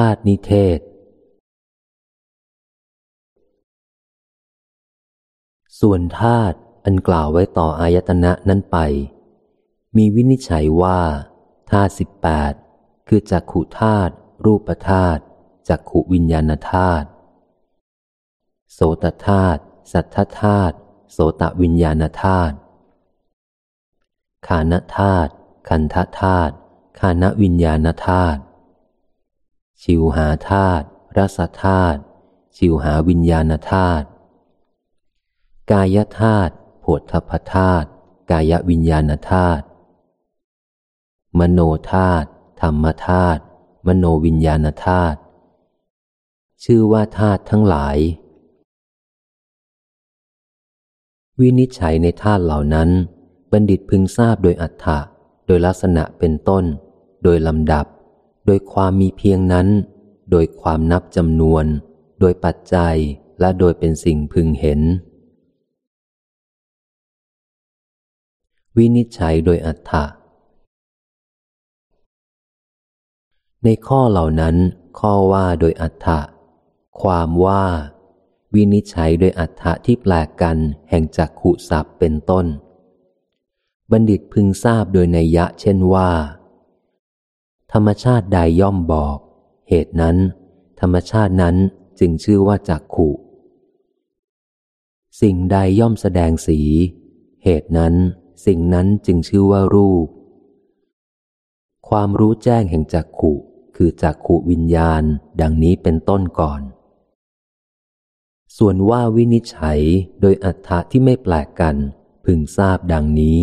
ธาตุนิเทศ ส่วนธาตุอันกล่าวไว้ต่ออายตนะนั้นไป มีวินิจฉัยว่าธาตุสิบแปดคือจักขุธาตุรูปธาตุจักขุวิญญาณธาตุโสตธาตุสัทธธาตุโสตวิญญาณธาตุขานธาตุคันธธาตุขานวิญญาณธาตุ ชิวหาธาตุรสธาตุชิวหาวิญญาณธาตุกายธาตุโผฏฐพธาตุกายวิญญาณธาตุมโนธาตุธรรมธาตุมโนวิญญาณธาตุชื่อว่าธาตุทั้งหลาย วินิจฉัยในธาตุเหล่านั้น บัณฑิตพึงทราบโดยอัฏฐะโดยลักษณะเป็นต้น โดยลำดับ โดยความมีเพียงนั้น โดยความนับจำนวน โดยปัจจัยและโดยเป็นสิ่งพึงเห็น วินิจฉัยโดยอัฏฐะในข้อเหล่านั้น ข้อว่าโดยอัฏฐะความว่า วินิจฉัยโดยอัฏฐะที่แปลกกันแห่งจักขุสับเป็นต้น บัณฑิตพึงทราบโดยในยะเช่นว่า ธรรมชาติใดย่อมบอก เหตุนั้น ธรรมชาตินั้นจึงชื่อว่าจักขุ สิ่งใดย่อมแสดงสี เหตุนั้นสิ่งนั้นจึงชื่อว่ารูป ความรู้แจ้งแห่งจักขุคือจักขุวิญญาณ ดังนี้เป็นต้นก่อน ส่วนว่าวินิจฉัยโดยอัฏฐะที่ไม่แปลกกัน พึงทราบดังนี้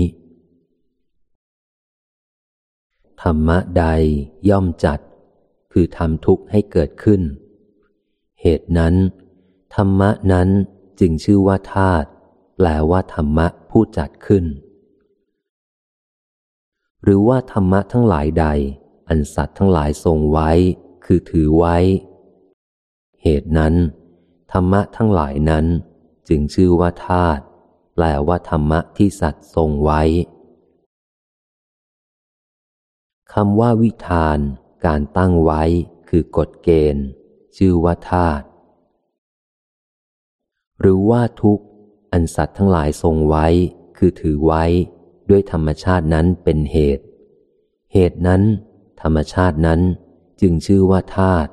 ธรรมะใดย่อมจัด คือทำทุกข์ให้เกิดขึ้น เหตุนั้น ธรรมะนั้นจึงชื่อว่าธาตุแปลว่าธรรมะผู้จัดขึ้น หรือว่าธรรมะทั้งหลายใด อันสัตว์ทั้งหลายทรงไว้ คือถือไว้ เหตุนั้น ธรรมะทั้งหลายนั้น จึงชื่อว่าธาตุแปลว่าธรรมะที่สัตว์ทรงไว้ คำว่าวิธาน การตั้งไว้คือกฎเกณฑ์ ชื่อว่าธาตุหรือว่าทุกอันสัตว์ทั้งหลายทรงไว้ คือถือไว้ ด้วยธรรมชาตินั้นเป็นเหตุ เหตุนั้น ธรรมชาตินั้นจึงชื่อว่าธาตุ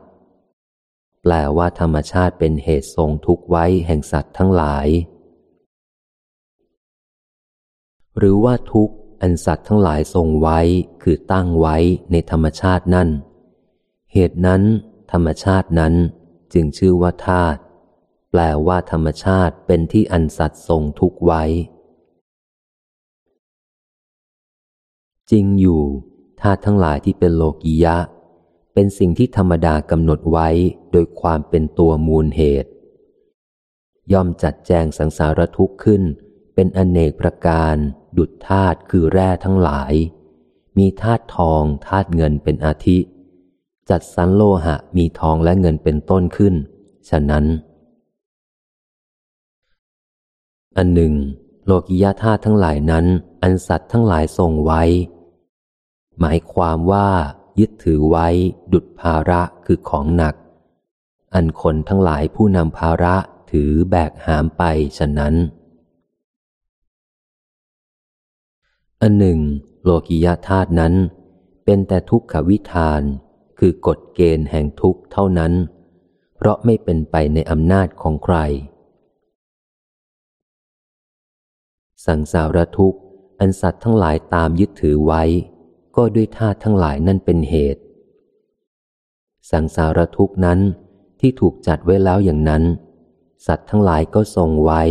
แปลว่าธรรมชาติเป็นเหตุทรงทุกไว้แห่งสัตว์ทั้งหลาย หรือว่าทุก อันสัตว์ทั้งหลายทรงไว้คือตั้งไว้ในธรรมชาตินั่น เหตุนั้น ธรรมชาตินั้นจึงชื่อว่าธาตุแปลว่าธรรมชาติเป็นที่อันสัตว์ทรงทุกไว้ จริงอยู่ธาตุทั้งหลายที่เป็นโลกิยะ เป็นสิ่งที่ธรรมดากำหนดไว้โดยความเป็นตัวมูลเหตุ ย่อมจัดแจงสังสารทุกข์ขึ้น เป็นอเนกประการ ดุจธาตุคือแร่ทั้งหลาย มีธาตุทองธาตุเงินเป็นอาทิ จัดสรรโลหะมีทองและเงินเป็นต้นขึ้น ฉะนั้น อันหนึ่ง โลกิยาธาตุทั้งหลายนั้น อันสัตว์ทั้งหลายทรงไว้ หมายความว่ายึดถือไว้ดุดภาระคือของหนัก อันคนทั้งหลายผู้นำภาระถือแบกหามไปฉะนั้น อันหนึ่ง โลกิยาธาตุนั้น เป็นแต่ทุกขวิธาน คือกฎเกณฑ์แห่งทุกข์เท่านั้น เพราะไม่เป็นไปในอำนาจของใคร สังสารทุกข์อันสัตว์ทั้งหลายตามยึดถือไว้ ก็ด้วยธาตุทั้งหลายนั่นเป็นเหตุ สังสารทุกนั้นที่ถูกจัดไว้แล้วอย่างนั้น สัตว์ทั้งหลายก็ทรงไว้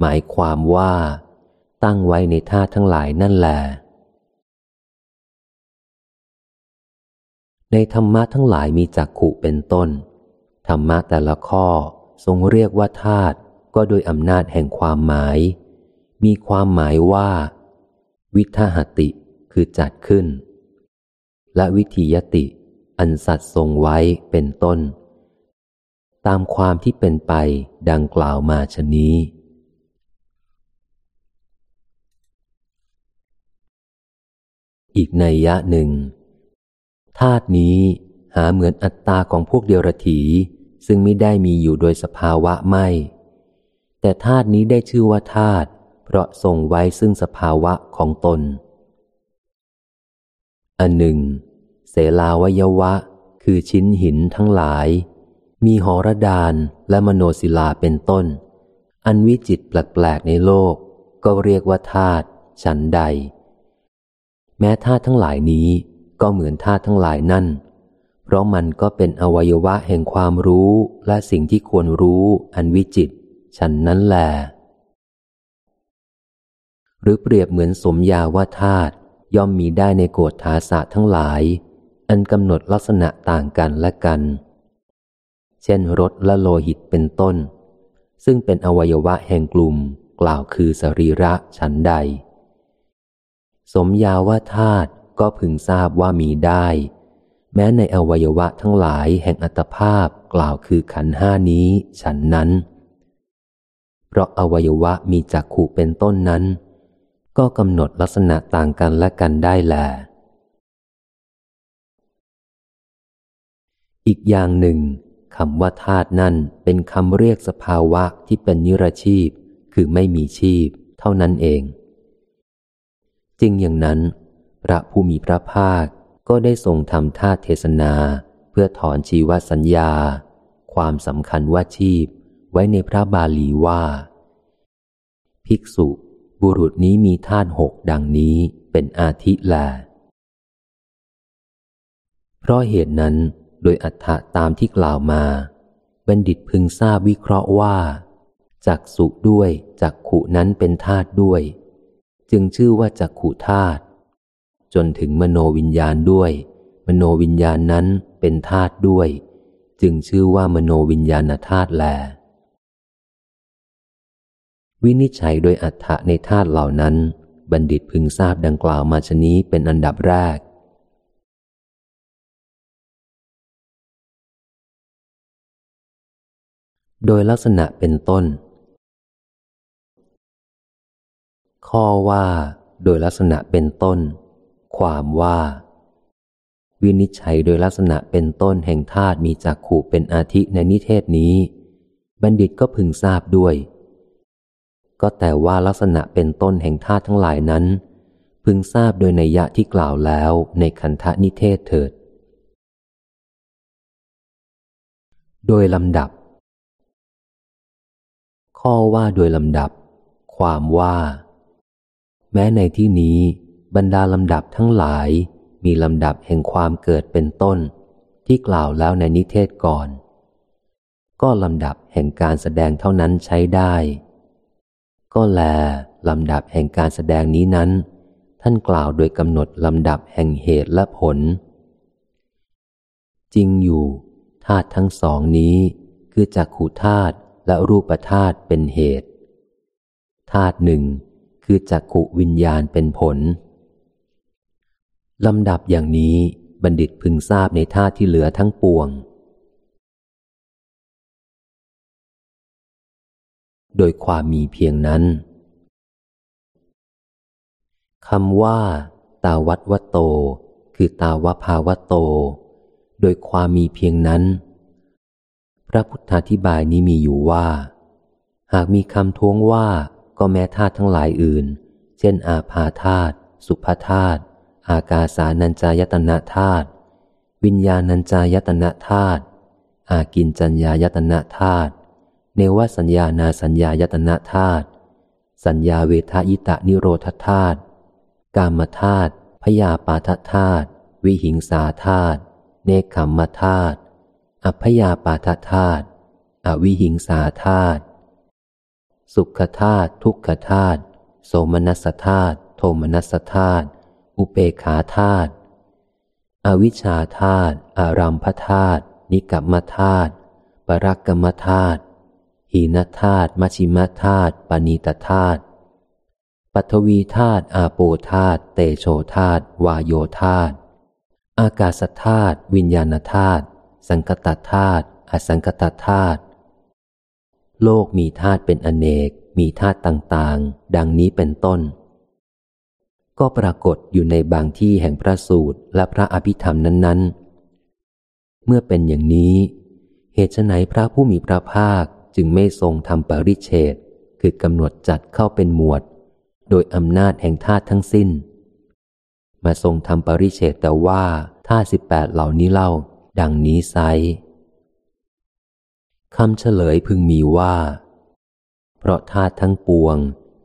หมายความว่า ตั้งไว้ในธาตุทั้งหลายนั่นแหละในธรรมะทั้งหลายมีจักขุเป็นต้น ธรรมะแต่ละข้อทรงเรียกว่าธาตุก็โดยอำนาจแห่งความหมาย มีความหมายว่า วิทหติคือจัดขึ้น และวิธียติ อันสัตว์ทรงไว้เป็นต้น ตามความที่เป็นไปดังกล่าวมาชนี้ อีกในยะหนึ่งธาตุนี้หาเหมือนอัตตาของพวกเดียรถีซึ่งไม่ได้มีอยู่โดยสภาวะไม่ แต่ธาตุนี้ได้ชื่อว่าธาตุเพราะทรงไว้ซึ่งสภาวะของตน อันหนึ่ง เสลาวยวะ คือชิ้นหินทั้งหลาย มีหอระดานและมโนศิลาเป็นต้น อันวิจิตแปลกๆในโลก ก็เรียกว่าธาตุฉันใด ม้ธาตุทั้งหลายนี้ก็เหมือนธาตุทั้งหลายนั่น เพราะมันก็เป็นอวัยวะแห่งความรู้และสิ่งที่ควรรู้อันวิจิต ฉันนั้นแหลหรือเปรียบเหมือนสมยาว่าธาตุย่อมมีได้ในโกฏฐาสะทั้งหลาย อันกำหนดลักษณะต่างกันและกัน เช่นรสและโลหิตเป็นต้น ซึ่งเป็นอวัยวะแห่งกลุ่มกล่าวคือสรีระฉันใด สมยาว่าธาตุก็พึงทราบว่ามีได้ แม้ในอวัยวะทั้งหลายแห่งอัตภาพกล่าวคือขันห้านี้ฉันนั้น เพราะอวัยวะมีจักขู่เป็นต้นนั้น ก็กำหนดลักษณะต่างกันและกันได้แล อีกอย่างหนึ่งคำว่าธาตุนั่นเป็นคำเรียกสภาวะที่เป็นนิรชีพ คือไม่มีชีพ เท่านั้นเอง จริงอย่างนั้น พระผู้มีพระภาคก็ได้ทรงทำธาเทศนา เพื่อถอนชีวสัญญา ความสำคัญว่าชีพ ไว้ในพระบาลีว่า ภิกษุบุรุษนี้มีธาตุหกดังนี้เป็นอาทิแล เพราะเหตุนั้นโดยอัฏฐะตามที่กล่าวมา บัณฑิตพึงทราบวิเคราะห์ว่าจักสุด้วยจักขุนั้นเป็นธาตุด้วย จึงชื่อว่าจักขุธาตุจนถึงมโนวิญญาณด้วย มโนวิญญาณนั้นเป็นธาตุด้วย จึงชื่อว่ามโนวิญญาณธาตุแล วินิจฉัยโดยอัฏฐะในธาตุเหล่านั้น บัณฑิตพึงทราบดังกล่าวมาชนี้เป็นอันดับแรกโดยลักษณะเป็นต้น ข้อว่าโดยลักษณะเป็นต้น ความว่า วินิจฉัยโดยลักษณะเป็นต้นแห่งธาตุมีจักขู่เป็นอาทิในนิเทศนี้ บัณฑิตก็พึงทราบด้วย ก็แต่ว่าลักษณะเป็นต้นแห่งธาตุทั้งหลายนั้น พึงทราบโดยในยะที่กล่าวแล้วในคันธนิเทศเถิด โดยลำดับ ข้อว่าโดยลำดับ ความว่า แม้ในที่นี้บรรดาลำดับทั้งหลาย มีลำดับแห่งความเกิดเป็นต้น ที่กล่าวแล้วในนิเทศก่อน ก็ลำดับแห่งการแสดงเท่านั้นใช้ได้ ก็แลลำดับแห่งการแสดงนี้นั้น ท่านกล่าวโดยกำหนดลำดับแห่งเหตุและผล จริงอยู่ธาตุทั้งสองนี้คือจักขุธาตุและรูปธาตุเป็นเหตุธาตุหนึ่ง คือจักขุวิญญาณเป็นผล ลำดับอย่างนี้บัณฑิตพึงทราบในธาตุที่เหลือทั้งปวง โดยความมีเพียงนั้นคำว่า ตาวัตวโต คือตาวภาวโต โดยความมีเพียงนั้น พระพุทธาธิบายนี้มีอยู่ว่า หากมีคำท้วงว่า ก็แม้ธาตุทั้งหลายอื่น เช่น อาภาธาตุสุภาธาตุอากาสานัญจายตนะธาตุวิญญาณัญจายตนะธาตุอากินจัญญายตนะธาตุเนวสัญญานาสัญญายตนะธาตุสัญญาเวทายตะนิโรธธาตุกามธาตุพยาปาทธาตุวิหิงสาธาตุเนคขมมธาตุอัพยาปาทธาตุอวิหิงสาธาตุ สุขธาตุทุกขธาตุโสมนัสธาตุโทมนัสธาตุอุเปขาธาตุอวิชชาธาตุอารัมพธาตุนิกัมมธาตุปรักกรรมธาตุหีนธาตุมชิมธาตุปณีตธาตุปัทวีธาตุอาโปธาตุเตโชธาตุวายโยธาตุอากาศธาตุวิญญาณธาตุสังกตธาตุอสังกตธาตุ โลกมีธาตุเป็นอเนก มีธาตุต่างๆ ดังนี้เป็นต้น ก็ปรากฏอยู่ในบางที่แห่งพระสูตรและพระอภิธรรมนั้น ๆ เมื่อเป็นอย่างนี้ เหตุไหนพระผู้มีพระภาคจึงไม่ทรงทำปริเฉดคือกำหนดจัดเข้าเป็นหมวด โดยอำนาจแห่งธาตุทั้งสิ้น มาทรงทำปริเฉดแต่ว่าธาตุสิบแปดเหล่านี้เล่า ดังนี้ไซ คำเฉลยพึงมีว่า เพราะธาตุทั้งปวง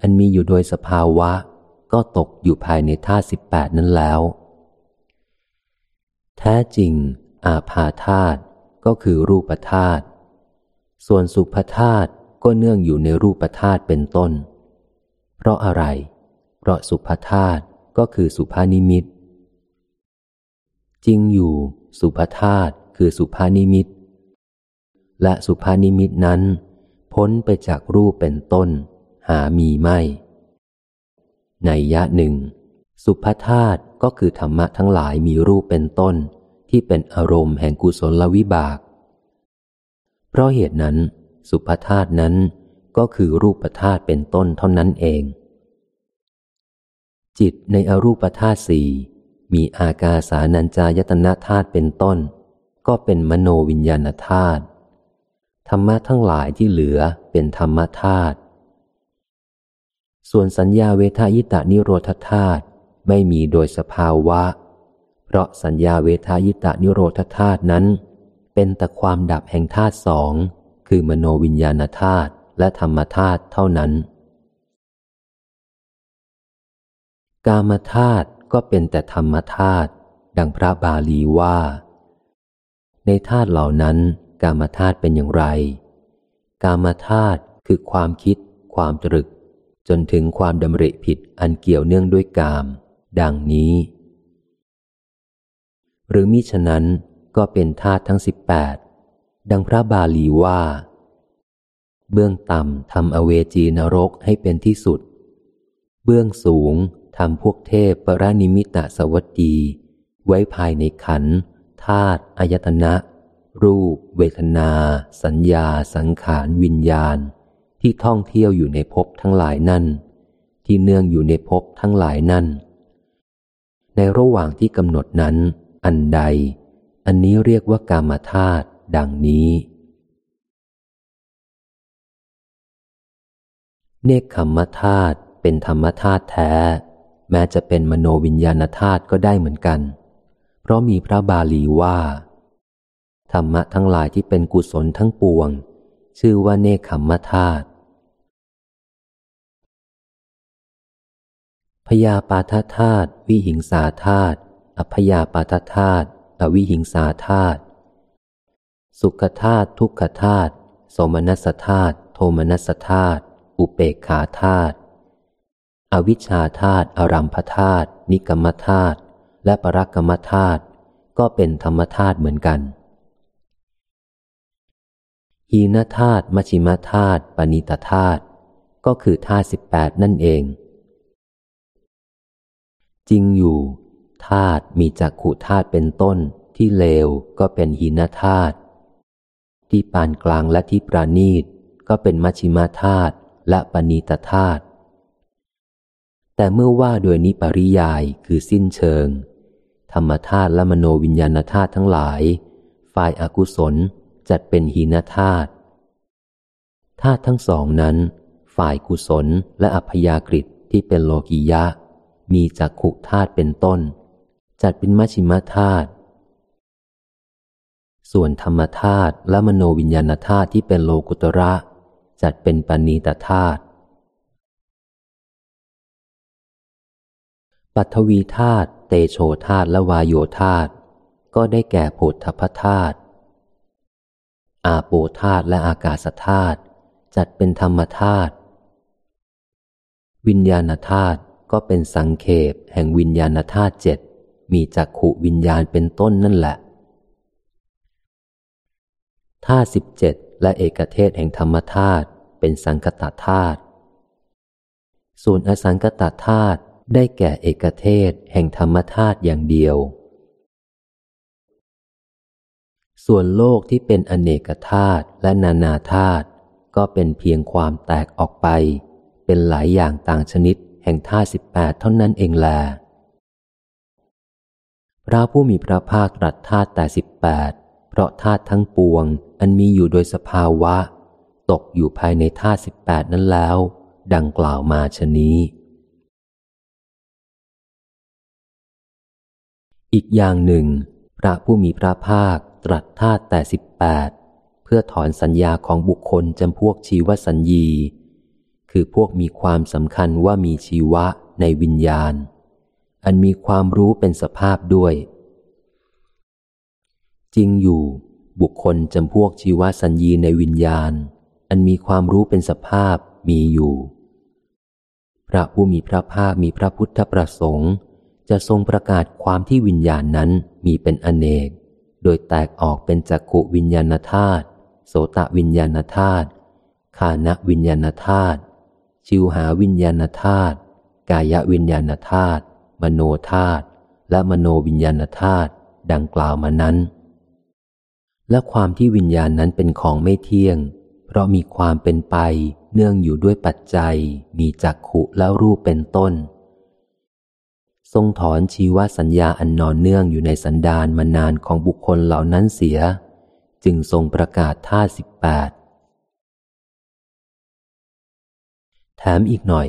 อันมีอยู่โดยสภาวะ ก็ตกอยู่ภายในธาตุสิบแปดนั้นแล้ว แท้จริง อาภาธาตุก็คือรูปธาตุส่วนสุภธาตุก็เนื่องอยู่ในรูปธาตุเป็นต้น เพราะอะไร เพราะสุภธาตุก็คือสุภานิมิต จริงอยู่ สุภธาตุคือสุภานิมิต และสุภานิมิตนั้น พ้นไปจากรูปเป็นต้น หามีไม่ในยะหนึ่ง สุภธาตุก็คือธรรมะทั้งหลายมีรูปเป็นต้น ที่เป็นอารมณ์แห่งกุศลวิบาก เพราะเหตุนั้น สุภธาตุนั้นก็คือรูปธาตุเป็นต้นเท่านั้นเอง จิตในอรูปธาตุสี่มีอากาสานัญจายตนะธาตุเป็นต้น ก็เป็นมโนวิญญาณธาตุ ธรรมะทั้งหลายที่เหลือเป็นธรรมธาตุ ส่วนสัญญาเวทายตานิโรธธาตุไม่มีโดยสภาวะ เพราะสัญญาเวทายตานิโรธธาตุนั้น เป็นแต่ความดับแห่งธาตุสอง คือมโนวิญญาณธาตุและธรรมธาตุเท่านั้น กามธาตุก็เป็นแต่ธรรมธาตุดังพระบาลีว่า ในธาตุเหล่านั้น กามธาตุเป็นอย่างไร กามธาตุคือความคิด ความตรึก จนถึงความดำริผิดอันเกี่ยวเนื่องด้วยกาม ดังนี้ หรือมิฉะนั้นก็เป็นธาตุทั้งสิบแปดดังพระบาลีว่า เบื้องต่ำทำอเวจีนรกให้เป็นที่สุด เบื้องสูงทำพวกเทพปรานิมิตะสวัสดี ไว้ภายในขันธาตุอายตนะ รูป เวทนา สัญญา สังขาร วิญญาณ ที่ท่องเที่ยวอยู่ในภพทั้งหลายนั่น ที่เนื่องอยู่ในภพทั้งหลายนั่น ในระหว่างที่กำหนดนั้น อันใด อันนี้เรียกว่ากามธาตุดังนี้ เนคขมธาตุเป็นธรรมธาตุแท้ แม้จะเป็นมโนวิญญาณธาตุก็ได้เหมือนกัน เพราะมีพระบาลีว่า ธรรมะทั้งหลายที่เป็นกุศลทั้งปวง ชื่อว่าเนคขมธาตุพยาปาทธาตุวิหิงสาธาตุอพยาปาทธาตุอวิหิงสาธาตุสุขธาตุทุกขธาตุโสมนัสธาตุโทมนัสธาตุอุเปกขาธาตุอวิชชาธาตุอารัมพธาตุนิกรรมธาตุและปรักกรรมธาตุก็เป็นธรรมธาตุเหมือนกัน หีนธาตุมชิมธาตุปณิตธาตุก็คือธาตุสิบแปดนั่นเอง จริงอยู่ธาตุมีจักขุธาตุเป็นต้นที่เลวก็เป็นหินธาตุที่ปานกลางและที่ปราณีตก็เป็นมัชิมาธาตุและปณีตธาตุแต่เมื่อว่าโดยนิปริยายคือสิ้นเชิง ธรรมธาตุและมโนวิญญาณธาตุทั้งหลาย ฝ่ายอากุศล จัดเป็นหินธาตุธาตุทั้งสองนั้น ฝ่ายกุศลและอัพยากฤิที่เป็นโลกิยะ มีจักขุธาตุเป็นต้น จัดเป็นมัชิมธาตุส่วนธรรมธาตุและมโนวิญญาณธาตุที่เป็นโลกุตระ จัดเป็นปณีตธาตุปัทวีธาตุเตโชธาตุและวายโยธาตุก็ได้แก่โพธพธาตุ อาโปธาตุและอากาศธาตุจัดเป็นธรรมธาตุวิญญาณธาตุก็เป็นสังเขปแห่งวิญญาณธาตุเจ็ดมีจักขุวิญญาณเป็นต้นนั่นแหละธาตุสิบเจ็ดและเอกเทศแห่งธรรมธาตุเป็นสังคตธาตุส่วนอสังคตธาตุได้แก่เอกเทศแห่งธรรมธาตุอย่างเดียว ส่วนโลกที่เป็นอเนกธาตุและนานาธาตุก็เป็นเพียงความแตกออกไป เป็นหลายอย่างต่างชนิดแห่งธาตุสิบแปดเท่านั้นเองแล พระผู้มีพระภาคตรัสธาตุแต่สิบแปดเพราะธาตุทั้งปวง อันมีอยู่โดยสภาวะ ตกอยู่ภายในธาตุสิบแปดนั้นแล้ว ดังกล่าวมาชนี้ อีกอย่างหนึ่ง พระผู้มีพระภาค ตรัสธาตุแต่สิบแปดเพื่อถอนสัญญาของบุคคลจำพวกชีวสัญญี คือพวกมีความสำคัญว่ามีชีวะในวิญญาณ อันมีความรู้เป็นสภาพด้วย จริงอยู่ บุคคลจำพวกชีวสัญญีในวิญญาณ อันมีความรู้เป็นสภาพมีอยู่ พระผู้มีพระภาคมีพระพุทธประสงค์จะทรงประกาศความที่วิญญาณนั้นมีเป็นอเนก โดยแตกออกเป็นจักขุวิญญาณธาตุโสตวิญญาณธาตุคานวิญญาณธาตุชิวหาวิญญาณธาตุกายวิญญาณธาตุมโนธาตุและมโนวิญญาณธาตุดังกล่าวมานั้น และความที่วิญญาณนั้นเป็นของไม่เที่ยง เพราะมีความเป็นไปเนื่องอยู่ด้วยปัจจัย มีจักขุแล้วรูปเป็นต้น ทรงถอนชีวสัญญาอันนอนเนื่องอยู่ในสันดานมานานของบุคคลเหล่านั้นเสีย จึงทรงประกาศท่าสิบแปดแถมอีกหน่อย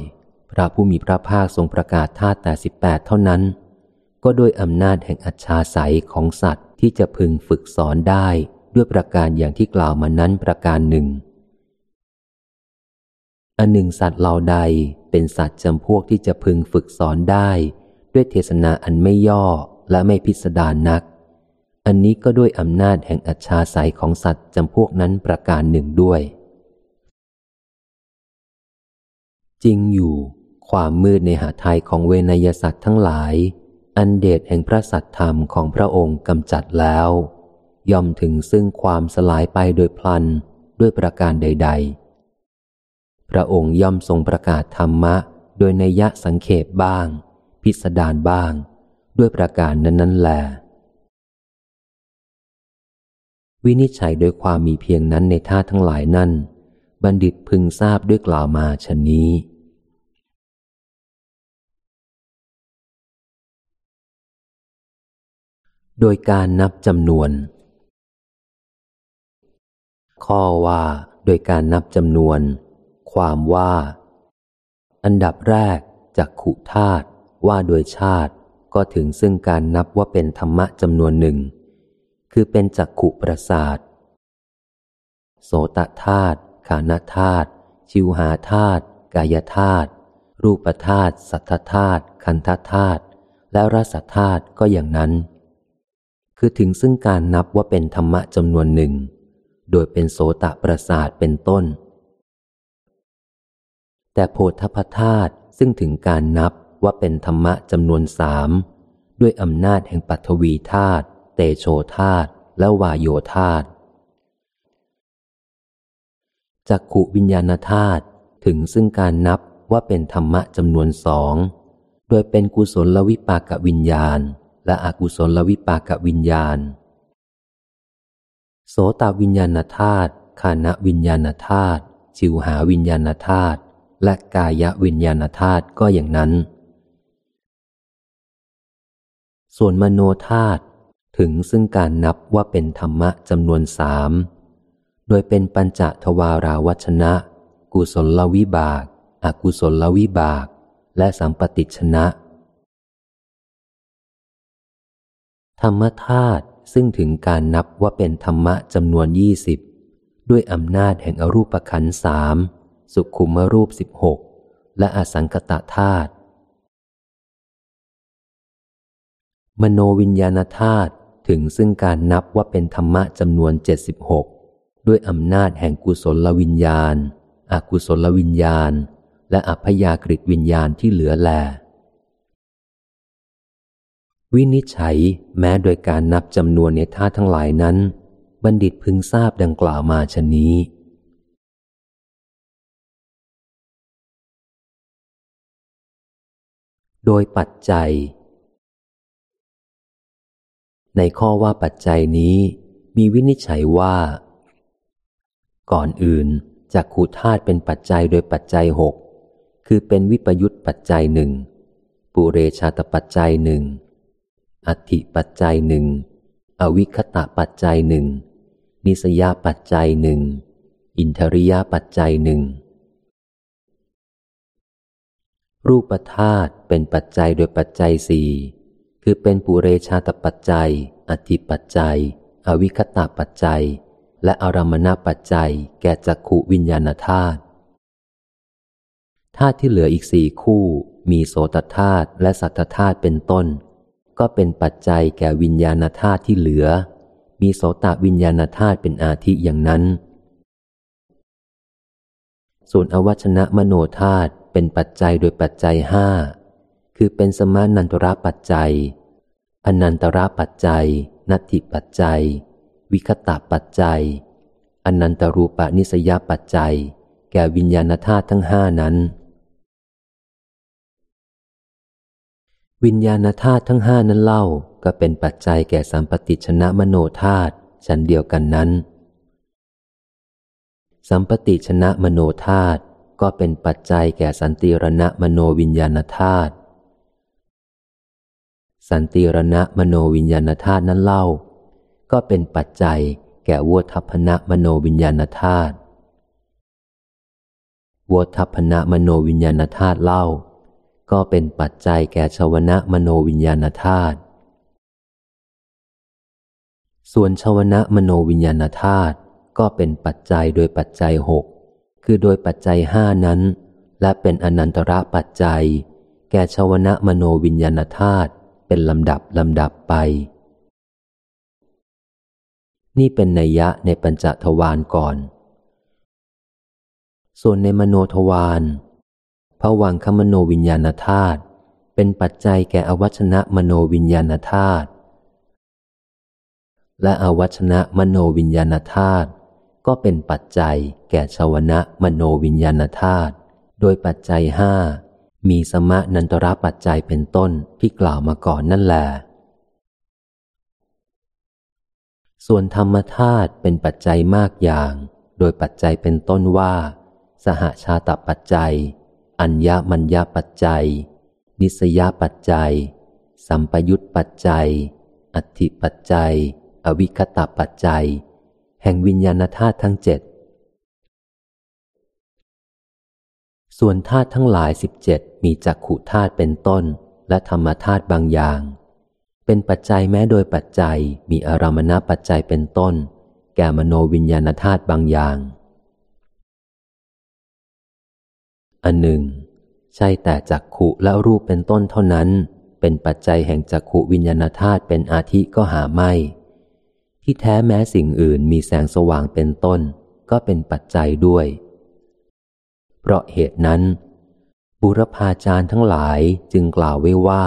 พระผู้มีพระภาคทรงประกาศธาแต่สิบแปดเท่านั้น ก็ด้วยอำนาจแห่งอัจฉาสัยของสัตว์ที่จะพึงฝึกสอนได้ด้วยประการอย่างที่กล่าวมานั้นประการหนึ่งอันหนึ่งสัตว์เหล่าใดเป็นสัตว์จำพวกที่จะพึงฝึกสอนได้ ด้วยเทศนาอันไม่ย่อและไม่พิสดารนัก อันนี้ก็ด้วยอำนาจแห่งอัจฉาสัยของสัตว์จำพวกนั้นประการหนึ่งด้วย จริงอยู่ ความมืดในหาไทยของเวนยสัตว์ทั้งหลาย อันเดชแห่งพระสัตธรรมของพระองค์กำจัดแล้ว ย่อมถึงซึ่งความสลายไปโดยพลันด้วยประการใด ๆ พระองค์ย่อมทรงประกาศธรรมะ โดยในยะสังเขปบ้าง พิสดารบ้าง ด้วยประการนั้นๆแล วินิจฉัยโดยความมีเพียงนั้นในท่าทั้งหลายนั่นบัณฑิตพึงทราบด้วยกล่าวมาชนนี้ โดยการนับจำนวน ข้อว่าโดยการนับจำนวน ความว่า อันดับแรกจากขุธาตุ ว่าโดยชาติก็ถึงซึ่งการนับว่าเป็นธรรมะจำนวนหนึ่ง คือเป็นจักขุประสาท โสตธาตุขานธาตุชิวหาธาตุกายธาตุรูปธาตุสัทธธาตุคันธธาตุและรสธาตุก็อย่างนั้น คือถึงซึ่งการนับว่าเป็นธรรมะจำนวนหนึ่ง โดยเป็นโสตประสาทเป็นต้น แต่โพธพธาตุซึ่งถึงการนับ ว่าเป็นธรรมะจำนวนสามด้วยอำนาจแห่งปัทวีธาตุเตโชธาตุและวายโยธาตุจักขุวิญญาณธาตุถึงซึ่งการนับว่าเป็นธรรมะจำนวนสองโดยเป็นกุศลวิปากวิญญาณ และอกุศลวิปากวิญญาณ โสตวิญญาณธาตุขานวิญญาณธาตุจิวหาวิญญาณธาตุและกายวิญญาณธาตุก็อย่างนั้น ส่วนมโนธาตุถึงซึ่งการนับว่าเป็นธรรมะจำนวนสามโดยเป็นปัญจทวาราวัชนะ กุศลวิบาก อกุศลวิบาก และสัมปติชนะ ธรรมธาตุซึ่งถึงการนับว่าเป็นธรรมะจำนวนยี่สิบด้วยอำนาจแห่งอรูปขันสามสุขุมรูปสิบหกและอสังกตธาตุ มโนวิญญาณธาตุถึงซึ่งการนับว่าเป็นธรรมะจำนวนเจ็ดสิบหกด้วยอำนาจแห่งกุศลวิญญาณ อกุศลวิญญาณ และอัพยากฤิวิญญาณที่เหลือแล วินิจฉัยแม้โดยการนับจำนวนในท่าทั้งหลายนั้น บัณฑิตพึงทราบดังกล่าวมาชนนี้โดยปัจจัย ในข้อว่าปัจจัยนี้มีวินิจฉัยว่า ก่อนอื่นจากขูธาตุเป็นปัจจัยโดยปัจจัยหกคือเป็นวิปยุตปัจจัยหนึ่งปุเรชาตปัจจัยหนึ่งอธิปัจจัยหนึ่งอวิคตะปัจจัยหนึ่งนิสยาปัจจัยหนึ่งอินทริยปัจจัยหนึ่งรูปธาตุเป็นปัจจัยโดยปัจจัยสี่ คือเป็นปุเรชาตปัจจัย อธิปัจจัย อวิคตะปัจจัย และอารมณปัจจัย แก่จักขุวิญญาณธาตุธาตุที่เหลืออีกสี่คู่ มีโสตธาตุและสัทธธาตุเป็นต้น ก็เป็นปัจจัยแก่วิญญาณธาตุที่เหลือ มีโสตวิญญาณธาตุเป็นอาทิอย่างนั้น ส่วนอวัชนะมโนธาตุเป็นปัจจัยโดยปัจจัยห้า คือเป็นสมานันตระปัจจัย อนันตระปัจจัย นัตถิปัจจัย วิคตะปัจจัย อนันตรูปนิสยปัจจัย แก่วิญญาณธาตุทั้งห้านั้น วิญญาณธาตุทั้งห้านั้นเล่าก็เป็นปัจจัยแก่สัมปติชนะมโนธาตุชั้นเดียวกันนั้น สัมปติชนะมโนธาตุก็เป็นปัจจัยแก่สันติรณะมโนวิญญาณธาตุ สันติรณะมโนวิญญาณธาตุนั้นเล่า ก็เป็นปัจจัยแก่วัฏพนะมโนวิญญาณธาตุวัฏพนะมโนวิญญาณธาตุเล่า ก็เป็นปัจจัยแก่ชวนะมโนวิญญาณธาตุส่วนชวนะมโนวิญญาณธาตุก็เป็นปัจจัยโดยปัจจัยหกคือโดยปัจจัยห้านั้น และเป็นอนันตระปัจจัย แก่ชวนะมโนวิญญาณธาตุ เป็นลำดับลำดับไป นี่เป็นนัยยะในปัญจทวารก่อน ส่วนในมโนทวารผวังคมโนวิญญาณธาตุเป็นปัจจัยแก่อวัชนะมโนวิญญาณธาตุและอวัชนะมโนวิญญาณธาตุก็เป็นปัจจัยแก่ชวนะมโนวิญญาณธาตุโดยปัจจัยห้า มีสมะนันตระปัจจัยเป็นต้นที่กล่าวมาก่อนนั่นแหละส่วนธรรมธาตุเป็นปัจจัยมากอย่าง โดยปัจจัยเป็นต้นว่า สหชาตปัจจัย อัญญมัญญปัจจัย นิสยปัจจัย สัมปยุตปัจจัย อัติปัจจัย อวิคตปัจจัย แห่งวิญญาณธาตุทั้งเจ็ด ส่วนธาตุทั้งหลายสิบเจ็ดมีจักขุธาตุเป็นต้น และธรรมธาตุบางอย่าง เป็นปัจจัยแม้โดยปัจจัยมีอารามณปัจจัยเป็นต้น แก่มโนวิญญาณธาตุบางอย่าง อันหนึ่ง ใช่แต่จักขุและรูปเป็นต้นเท่านั้น เป็นปัจจัยแห่งจักขุวิญญาณธาตุเป็นอาทิก็หาไม่ ที่แท้แม้สิ่งอื่นมีแสงสว่างเป็นต้น ก็เป็นปัจจัยด้วย ราะเหตุนั้น บุรพาจารย์ทั้งหลายจึงกล่าวไว้ว่า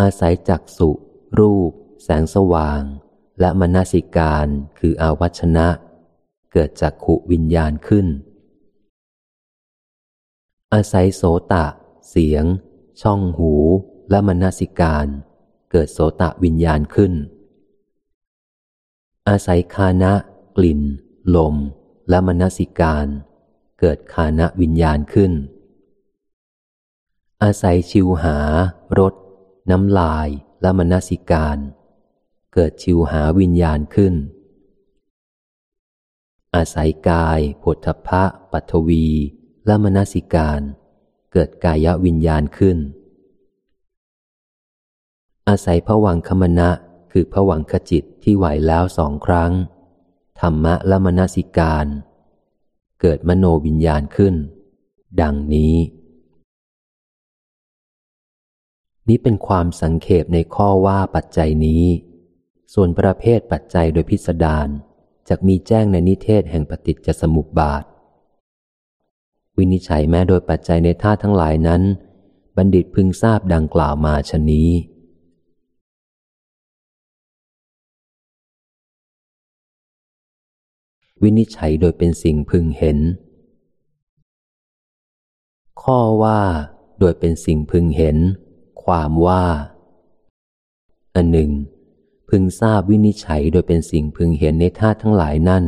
อาศัยจักสุ รูป แสงสว่าง และมนสิการคืออาวัชนะ เกิดจากขุวิญญาณขึ้น อาศัยโสตะ เสียง ช่องหู และมนสิการ เกิดโสตะวิญญาณขึ้น อาศัยคานะ กลิ่น ลมและมนสิการ เกิดคานะวิญญาณขึ้น อาศัยชิวหารสน้ำลายและมนสิการ เกิดชิวหาวิญญาณขึ้น อาศัยกายผลทพะปัทวีและมนสิการ เกิดกายวิญญาณขึ้น อาศัยผวังคมณะคือผวังขจิตที่ไหวแล้วสองครั้ง ธรรมะและมนสิการ เกิดมโนวิญญาณขึ้น ดังนี้ นี้เป็นความสังเขปในข้อว่าปัจจัยนี้ ส่วนประเภทปัจจัยโดยพิสดารจะมีแจ้งในนิเทศแห่งปฏิจจสมุปบาท วินิจฉัยแม้โดยปัจจัยในธาตุทั้งหลายนั้น บัณฑิตพึงทราบดังกล่าวมาชนี้ วินิจฉัยโดยเป็นสิ่งพึงเห็น ข้อว่า โดยเป็นสิ่งพึงเห็น ความว่า อันหนึ่ง พึงทราบวินิจฉัยโดยเป็นสิ่งพึงเห็นในธาตุทั้งหลายนั่น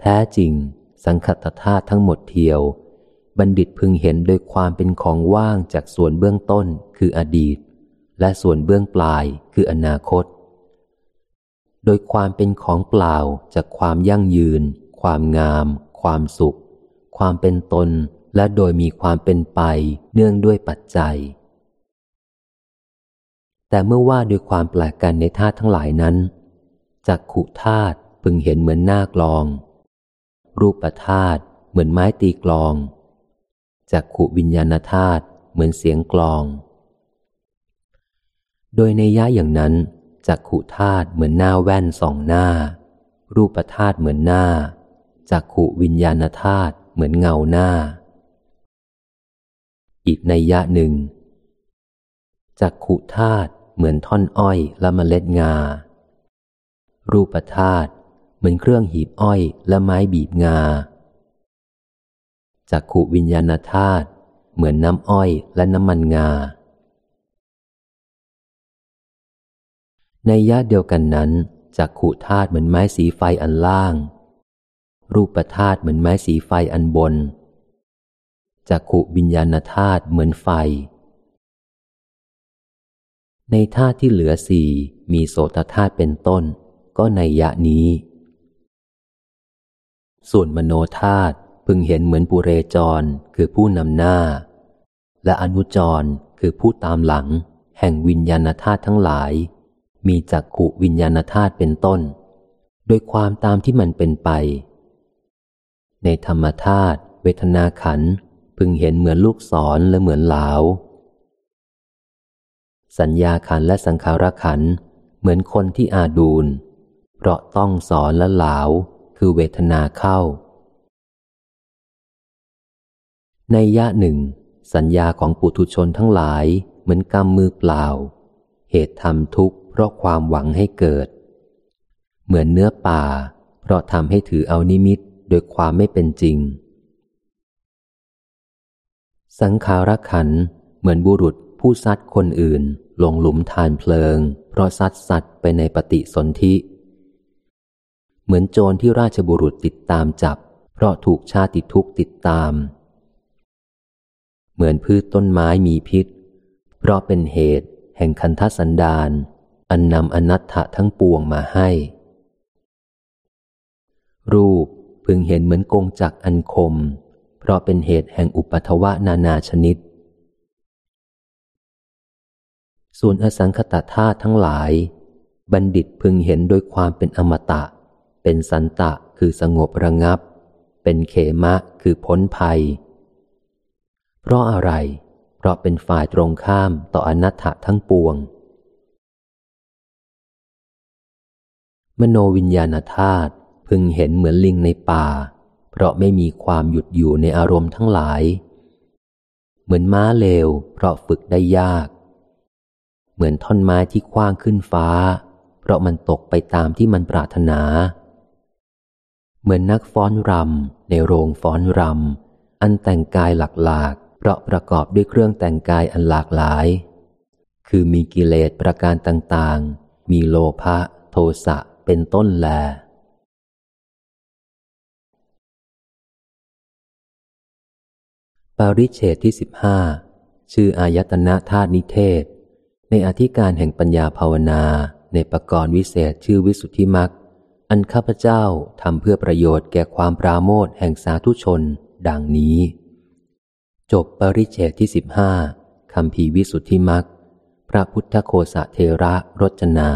แท้จริง สังคตธาตุทั้งหมดเทียว บัณฑิตพึงเห็นโดยความเป็นของว่างจากส่วนเบื้องต้นคืออดีต และส่วนเบื้องปลายคืออนาคต โดยความเป็นของเปล่าจากความยั่งยืน ความงาม ความสุข ความเป็นตน และโดยมีความเป็นไปเนื่องด้วยปัจจัย แต่เมื่อว่าด้วยความแปลกกันในธาตุทั้งหลายนั้นจักขุธาตุพึงเห็นเหมือนหน้ากลอง รูปธาตุเหมือนไม้ตีกลองจักขุวิญญาณธาตุเหมือนเสียงกลอง โดยในย่าอย่างนั้น จักขุธาตุเหมือนหน้าแว่นสองหน้า รูปธาตุเหมือนหน้า จักขุวิญญาณธาตุเหมือนเงาหน้า อีกในยะหนึ่ง จักขุธาตุเหมือนท่อนอ้อยและเมล็ดงา รูปธาตุเหมือนเครื่องหีบอ้อยและไม้บีบงา จักขุวิญญาณธาตุเหมือนน้ำอ้อยและน้ำมันงา ในยะเดียวกันนั้นจักขุธาตุเหมือนไม้สีไฟอันล่าง รูปธาตุเหมือนไม้สีไฟอันบนจักขุวิญญาณธาตุเหมือนไฟ ในธาตุที่เหลือสี่มีโสตธาตุเป็นต้น ก็ในยะนี้ ส่วนมโนธาตุพึงเห็นเหมือนปุเรจรคือผู้นำหน้า และอนุจรคือผู้ตามหลัง แห่งวิญญาณธาตุทั้งหลาย มีจักขุวิญญาณธาตุเป็นต้น โดยความตามที่มันเป็นไป ในธรรมธาตุเวทนาขันพึงเห็นเหมือนลูกศรและเหมือนเหลา สัญญาขันและสังขารขันเหมือนคนที่อาดูล เพราะต้องสอนและเหลาคือเวทนาเข้า ในยะหนึ่ง สัญญาของปุถุชนทั้งหลายเหมือนกำมือเปล่า เหตุทำทุกข์ ราะความหวังให้เกิด เหมือนเนื้อป่า เพราะทำให้ถือเอานิมิตโดยความไม่เป็นจริง สังขารขันเหมือนบุรุษผู้ซัดคนอื่น ลงหลุมทานเพลิง เพราะซัดสัตว์ไปในปฏิสนธิเหมือนโจรที่ราชบุรุษติดตามจับ เพราะถูกชาติทุกข์ติดตาม เหมือนพืชต้นไม้มีพิษ เพราะเป็นเหตุแห่งคันทสันดาน อันนำอนัตถะทั้งปวงมาให้ รูปพึงเห็นเหมือนกงจักอันคม เพราะเป็นเหตุแห่งอุปัทวะนานาชนิด ส่วนอสังคตธาตุทั้งหลาย บัณฑิตพึงเห็นโดยความเป็นอมตะ เป็นสันตะคือสงบระงับ เป็นเขมะคือพ้นภัย เพราะอะไร เพราะเป็นฝ่ายตรงข้ามต่ออนัตถะทั้งปวง มโนวิญญาณธาตุพึงเห็นเหมือนลิงในป่า เพราะไม่มีความหยุดอยู่ในอารมณ์ทั้งหลาย เหมือนม้าเลว เพราะฝึกได้ยาก เหมือนท่อนไม้ที่คว้างขึ้นฟ้า เพราะมันตกไปตามที่มันปรารถนา เหมือนนักฟ้อนรำในโรงฟ้อนรำอันแต่งกายหลากเพราะประกอบด้วยเครื่องแต่งกายอันหลากหลาย คือมีกิเลสประการต่างๆ มีโลภะโทสะ เป็นต้นแล ปาริเชตที่สิบห้าชื่ออายตนะธาตุนิเทศ ในอธิการแห่งปัญญาภาวนาในประกรณ์วิเศษชื่อวิสุทธิมักอันข้าพเจ้าทำเพื่อประโยชน์แก่ความปราโมทแห่งสาธุชน ดังนี้ จบปริเชตที่สิบห้าคำพีวิสุทธิมักพระพุทธโคสะเทระรจนา